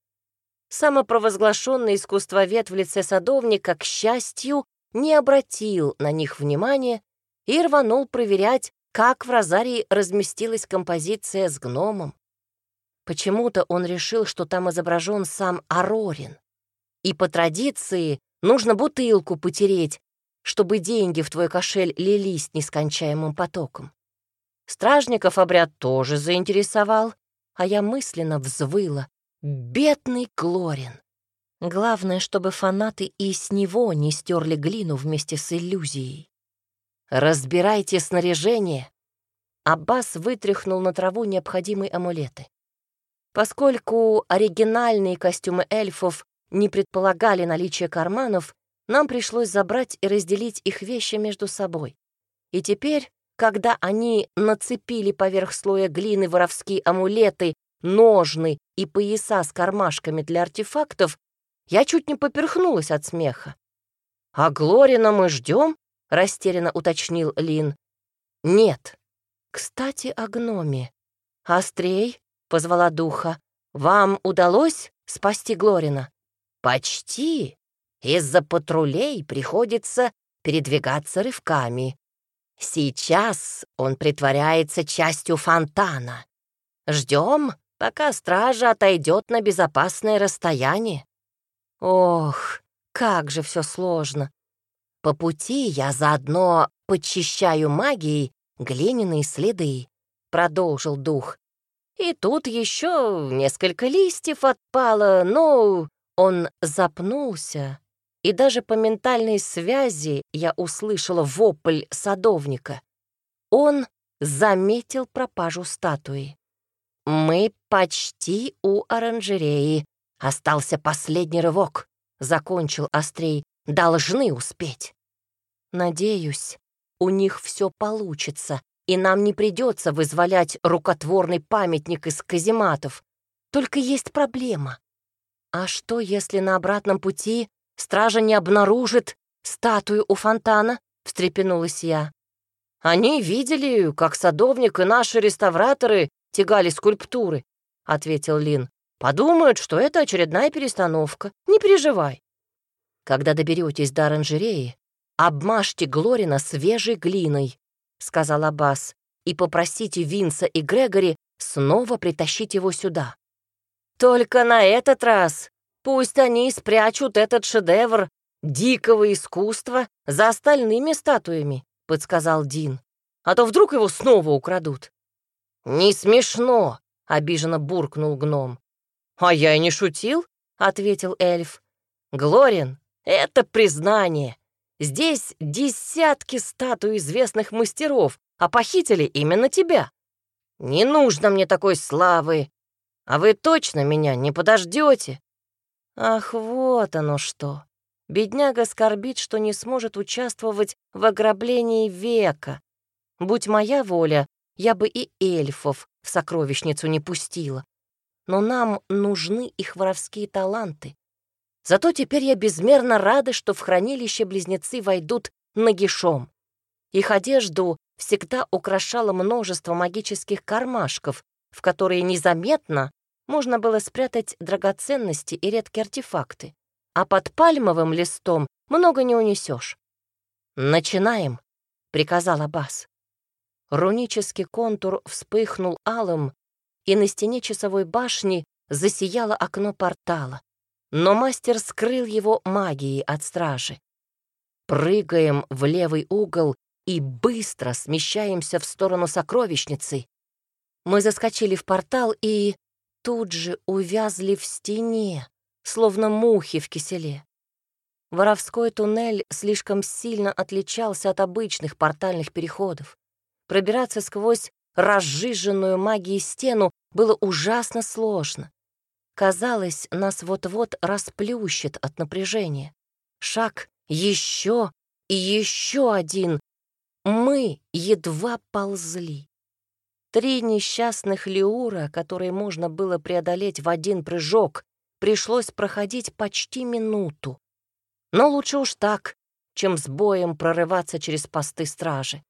Самопровозглашенный искусствовед в лице садовника, к счастью, не обратил на них внимания и рванул проверять, как в розарии разместилась композиция с гномом. Почему-то он решил, что там изображен сам Арорин. И по традиции нужно бутылку потереть, чтобы деньги в твой кошель лились нескончаемым потоком. Стражников обряд тоже заинтересовал, а я мысленно взвыла. Бедный Глорин! Главное, чтобы фанаты и с него не стерли глину вместе с иллюзией. «Разбирайте снаряжение!» Аббас вытряхнул на траву необходимые амулеты. Поскольку оригинальные костюмы эльфов не предполагали наличие карманов, нам пришлось забрать и разделить их вещи между собой. И теперь когда они нацепили поверх слоя глины воровские амулеты, ножны и пояса с кармашками для артефактов, я чуть не поперхнулась от смеха. «А Глорина мы ждем?» — растерянно уточнил Лин. «Нет. Кстати, о гноме. Острей», — позвала духа, — «вам удалось спасти Глорина? Почти. Из-за патрулей приходится передвигаться рывками. Сейчас он притворяется частью фонтана. Ждем, пока стража отойдет на безопасное расстояние. Ох, как же все сложно. По пути я заодно подчищаю магией глиняные следы, продолжил дух. И тут еще несколько листьев отпало, но он запнулся, и даже по ментальной связи я услышала вопль садовника. Он заметил пропажу статуи. «Мы почти у оранжереи. Остался последний рывок», — закончил Острей. «Должны успеть». «Надеюсь, у них все получится, и нам не придется вызволять рукотворный памятник из казематов. Только есть проблема. А что, если на обратном пути стража не обнаружит статую у фонтана?» — встрепенулась я. «Они видели, как садовник и наши реставраторы тягали скульптуры», — ответил Лин. «Подумают, что это очередная перестановка. Не переживай». «Когда доберетесь до оранжереи, обмажьте Глорина свежей глиной», — сказал Аббас, «и попросите Винса и Грегори снова притащить его сюда». «Только на этот раз пусть они спрячут этот шедевр дикого искусства за остальными статуями», — подсказал Дин. «А то вдруг его снова украдут». «Не смешно», — обиженно буркнул гном. «А я и не шутил», — ответил эльф. «Глорин, это признание. Здесь десятки статуй известных мастеров, а похитили именно тебя. Не нужно мне такой славы. А вы точно меня не подождете? Ах, вот оно что. Бедняга скорбит, что не сможет участвовать в ограблении века. Будь моя воля, я бы и эльфов в сокровищницу не пустила. Но нам нужны их воровские таланты. Зато теперь я безмерно рада, что в хранилище близнецы войдут нагишом. Их одежду всегда украшало множество магических кармашков, в которые незаметно можно было спрятать драгоценности и редкие артефакты. А под пальмовым листом много не унесешь. «Начинаем», — приказал Аббас. Рунический контур вспыхнул алым, и на стене часовой башни засияло окно портала. Но мастер скрыл его магией от стражи. Прыгаем в левый угол и быстро смещаемся в сторону сокровищницы. Мы заскочили в портал и тут же увязли в стене, словно мухи в киселе. Воровской туннель слишком сильно отличался от обычных портальных переходов. Пробираться сквозь разжиженную магией стену было ужасно сложно. Казалось, нас вот-вот расплющит от напряжения. Шаг еще и еще один. Мы едва ползли. Три несчастных леура, которые можно было преодолеть в один прыжок, пришлось проходить почти минуту. Но лучше уж так, чем с боем прорываться через посты стражи.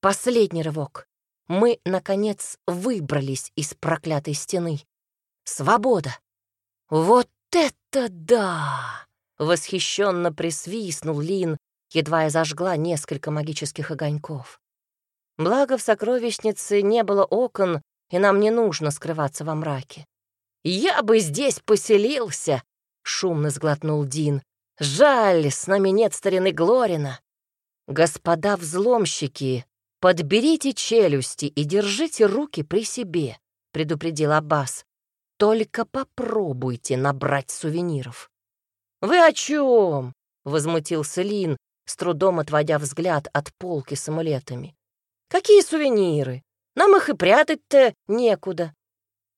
Последний рывок. Мы, наконец, выбрались из проклятой стены. Свобода! Вот это да! Восхищенно присвистнул Лин, едва я зажгла несколько магических огоньков. Благо в сокровищнице не было окон, и нам не нужно скрываться во мраке. «Я бы здесь поселился!» — шумно сглотнул Дин. «Жаль, с нами нет старины Глорина. Господа взломщики, «Подберите челюсти и держите руки при себе», — предупредил Аббас. «Только попробуйте набрать сувениров». «Вы о чем?» — возмутился Лин, с трудом отводя взгляд от полки с амулетами. «Какие сувениры? Нам их и прятать-то некуда».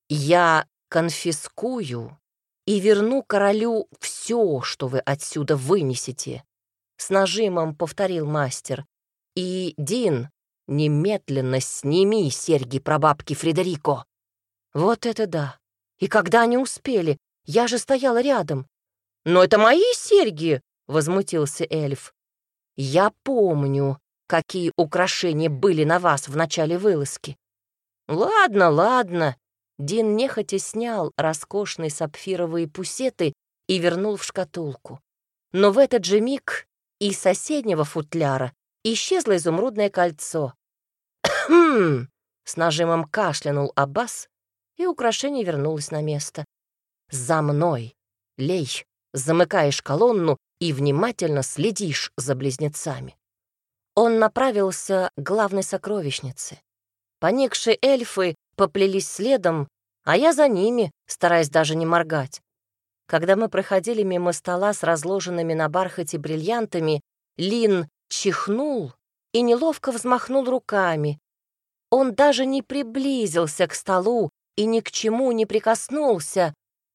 «Я конфискую и верну королю все, что вы отсюда вынесете», — с нажимом повторил мастер. «И, Дин, Немедленно сними серьги прабабки Фредерико. Вот это да. И когда они успели? Я же стояла рядом. Но это мои серьги, возмутился эльф. Я помню, какие украшения были на вас в начале вылазки. Ладно, ладно. Дин нехотя снял роскошные сапфировые пусеты и вернул в шкатулку. Но в этот же миг из соседнего футляра исчезло изумрудное кольцо. «Хм!» — с нажимом кашлянул Аббас, и украшение вернулось на место. «За мной! Лей, замыкаешь колонну и внимательно следишь за близнецами». Он направился к главной сокровищнице. Поникшие эльфы поплелись следом, а я за ними, стараясь даже не моргать. Когда мы проходили мимо стола с разложенными на бархате бриллиантами, Лин чихнул и неловко взмахнул руками. Он даже не приблизился к столу и ни к чему не прикоснулся.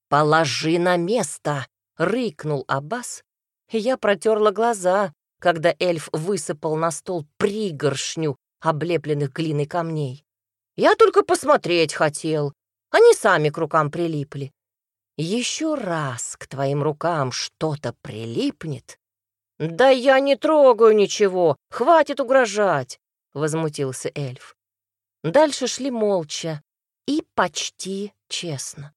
«Положи на место!» — рыкнул Аббас. Я протерла глаза, когда эльф высыпал на стол пригоршню облепленных глиной камней. Я только посмотреть хотел. Они сами к рукам прилипли. Еще раз к твоим рукам что-то прилипнет. Да я не трогаю ничего, хватит угрожать, возмутился эльф. Дальше шли молча и почти честно.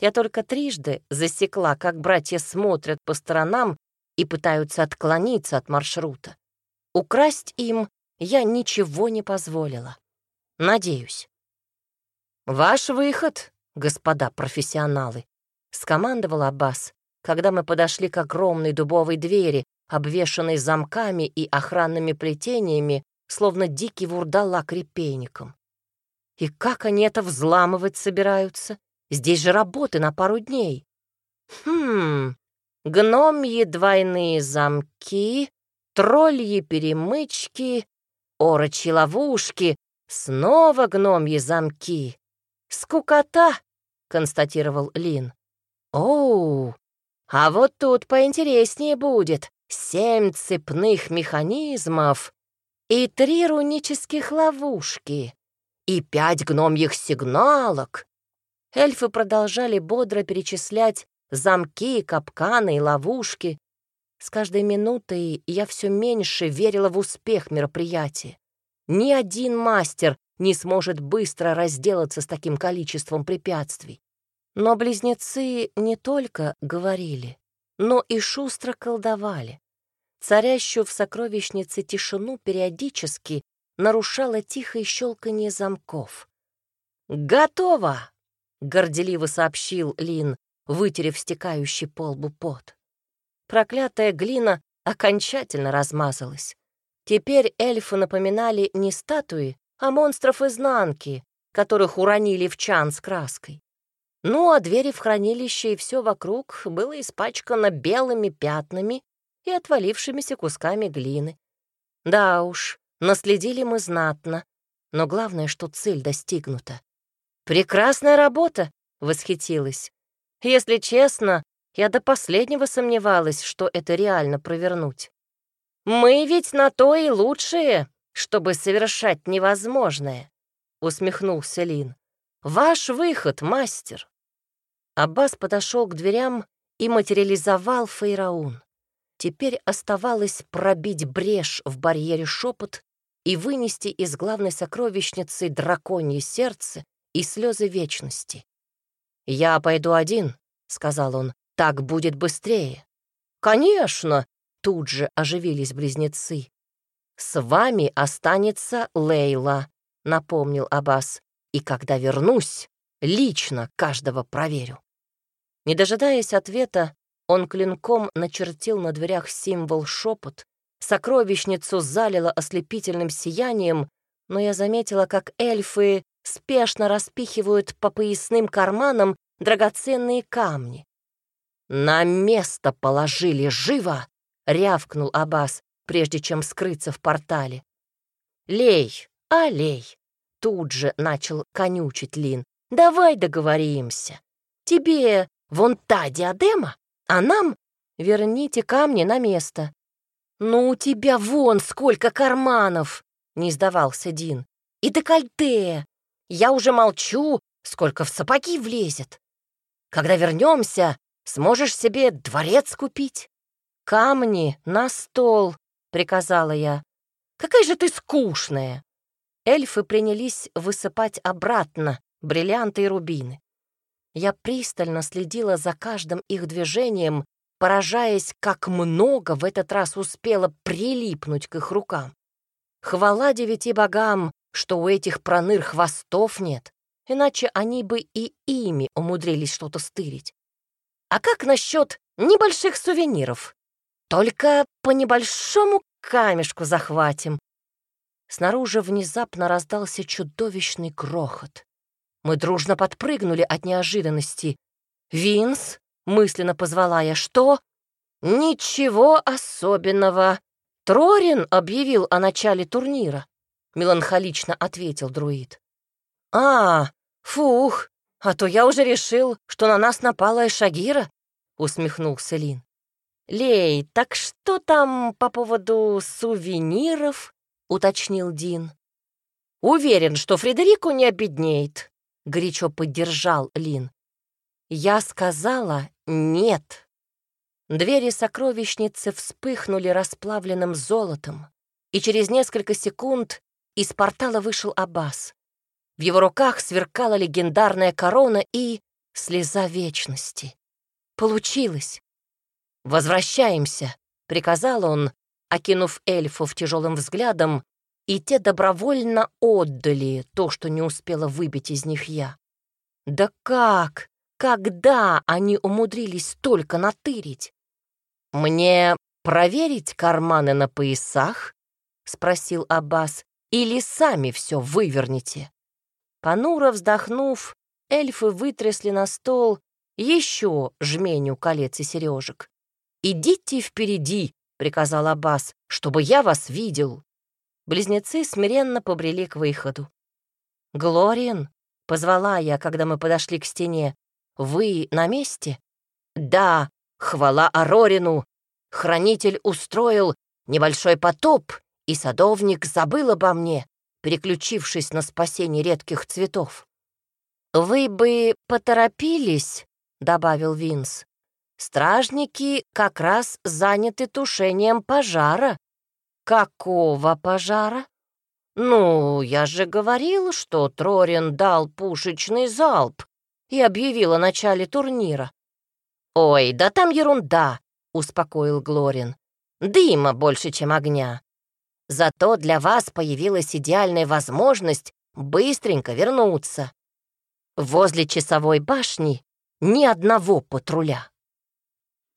Я только трижды засекла, как братья смотрят по сторонам и пытаются отклониться от маршрута. Украсть им я ничего не позволила. Надеюсь. «Ваш выход, господа профессионалы», — скомандовал Аббас, когда мы подошли к огромной дубовой двери, обвешанной замками и охранными плетениями, словно дикий вурдалак репейником. И как они это взламывать собираются? Здесь же работы на пару дней. Хм, гномьи двойные замки, тролльи перемычки, орочьи ловушки, снова гномьи замки. «Скукота», — констатировал Лин. «Оу, а вот тут поинтереснее будет. Семь цепных механизмов и три рунических ловушки и пять гномьих сигналок». Эльфы продолжали бодро перечислять замки, капканы и ловушки. С каждой минутой я все меньше верила в успех мероприятия. Ни один мастер не сможет быстро разделаться с таким количеством препятствий. Но близнецы не только говорили, но и шустро колдовали. Царящую в сокровищнице тишину периодически нарушало тихое щелканье замков. «Готово!» — горделиво сообщил Лин, вытерев стекающий по лбу пот. Проклятая глина окончательно размазалась. Теперь эльфы напоминали не статуи, а монстров изнанки, которых уронили в чан с краской. Ну, а двери в хранилище и все вокруг было испачкано белыми пятнами и отвалившимися кусками глины. Да уж, наследили мы знатно, но главное, что цель достигнута. «Прекрасная работа!» — восхитилась. Если честно, я до последнего сомневалась, что это реально провернуть. «Мы ведь на то и лучшие, чтобы совершать невозможное», — усмехнулся Лин. «Ваш выход, мастер». Аббас подошел к дверям и материализовал Фейраун. Теперь оставалось пробить брешь в барьере шепот и вынести из главной сокровищницы драконье сердце и слезы вечности. «Я пойду один», — сказал он, — «так будет быстрее». «Конечно!» — тут же оживились близнецы. «С вами останется Лейла», — напомнил Аббас. «И когда вернусь, лично каждого проверю». Не дожидаясь ответа, он клинком начертил на дверях символ «шепот», сокровищницу залило ослепительным сиянием, но я заметила, как эльфы спешно распихивают по поясным карманам драгоценные камни. «На место положили живо!» — рявкнул Аббас, прежде чем скрыться в портале. «Лей, а лей!» — тут же начал конючить Лин. «Давай договоримся. Тебе вон та диадема, а нам верните камни на место». «Ну, у тебя вон сколько карманов!» — не сдавался Дин. «И декольте! Я уже молчу, сколько в сапоги влезет. Когда вернемся, сможешь себе дворец купить». «Камни на стол», — приказала я. «Какая же ты скучная!» Эльфы принялись высыпать обратно бриллианты и рубины. Я пристально следила за каждым их движением, поражаясь, как много в этот раз успела прилипнуть к их рукам. Хвала девяти богам, что у этих проныр хвостов нет, иначе они бы и ими умудрились что-то стырить. А как насчет небольших сувениров? Только по небольшому камешку захватим. Снаружи внезапно раздался чудовищный грохот. Мы дружно подпрыгнули от неожиданности. «Винс?» — мысленно позвала я. «Что?» «Ничего особенного. Трорин объявил о начале турнира», — меланхолично ответил друид. «А, фух, а то я уже решил, что на нас напала Эшагира», — усмехнулся Лин. «Лей, так что там по поводу сувениров?» — уточнил Дин. «Уверен, что Фредерику не обеднеет», — горячо поддержал Лин. Я сказала «нет». Двери сокровищницы вспыхнули расплавленным золотом, и через несколько секунд из портала вышел Аббас. В его руках сверкала легендарная корона и слеза вечности. Получилось. «Возвращаемся», — приказал он, окинув эльфов тяжелым взглядом, и те добровольно отдали то, что не успела выбить из них я. Да как? Когда они умудрились столько натырить? «Мне проверить карманы на поясах?» — спросил Аббас. «Или сами все вывернете?» Понуро вздохнув, эльфы вытрясли на стол еще жменю колец и сережек. «Идите впереди», — приказал Аббас, — «чтобы я вас видел». Близнецы смиренно побрели к выходу. «Глориан», — позвала я, когда мы подошли к стене, — «вы на месте?» «Да, хвала Арорину. Хранитель устроил небольшой потоп, и садовник забыл обо мне, переключившись на спасение редких цветов». «Вы бы поторопились», — добавил Винс. Стражники как раз заняты тушением пожара. Какого пожара? Ну, я же говорил, что Трорин дал пушечный залп и объявил о начале турнира. Ой, да там ерунда, успокоил Глорин. Дыма больше, чем огня. Зато для вас появилась идеальная возможность быстренько вернуться. Возле часовой башни ни одного патруля.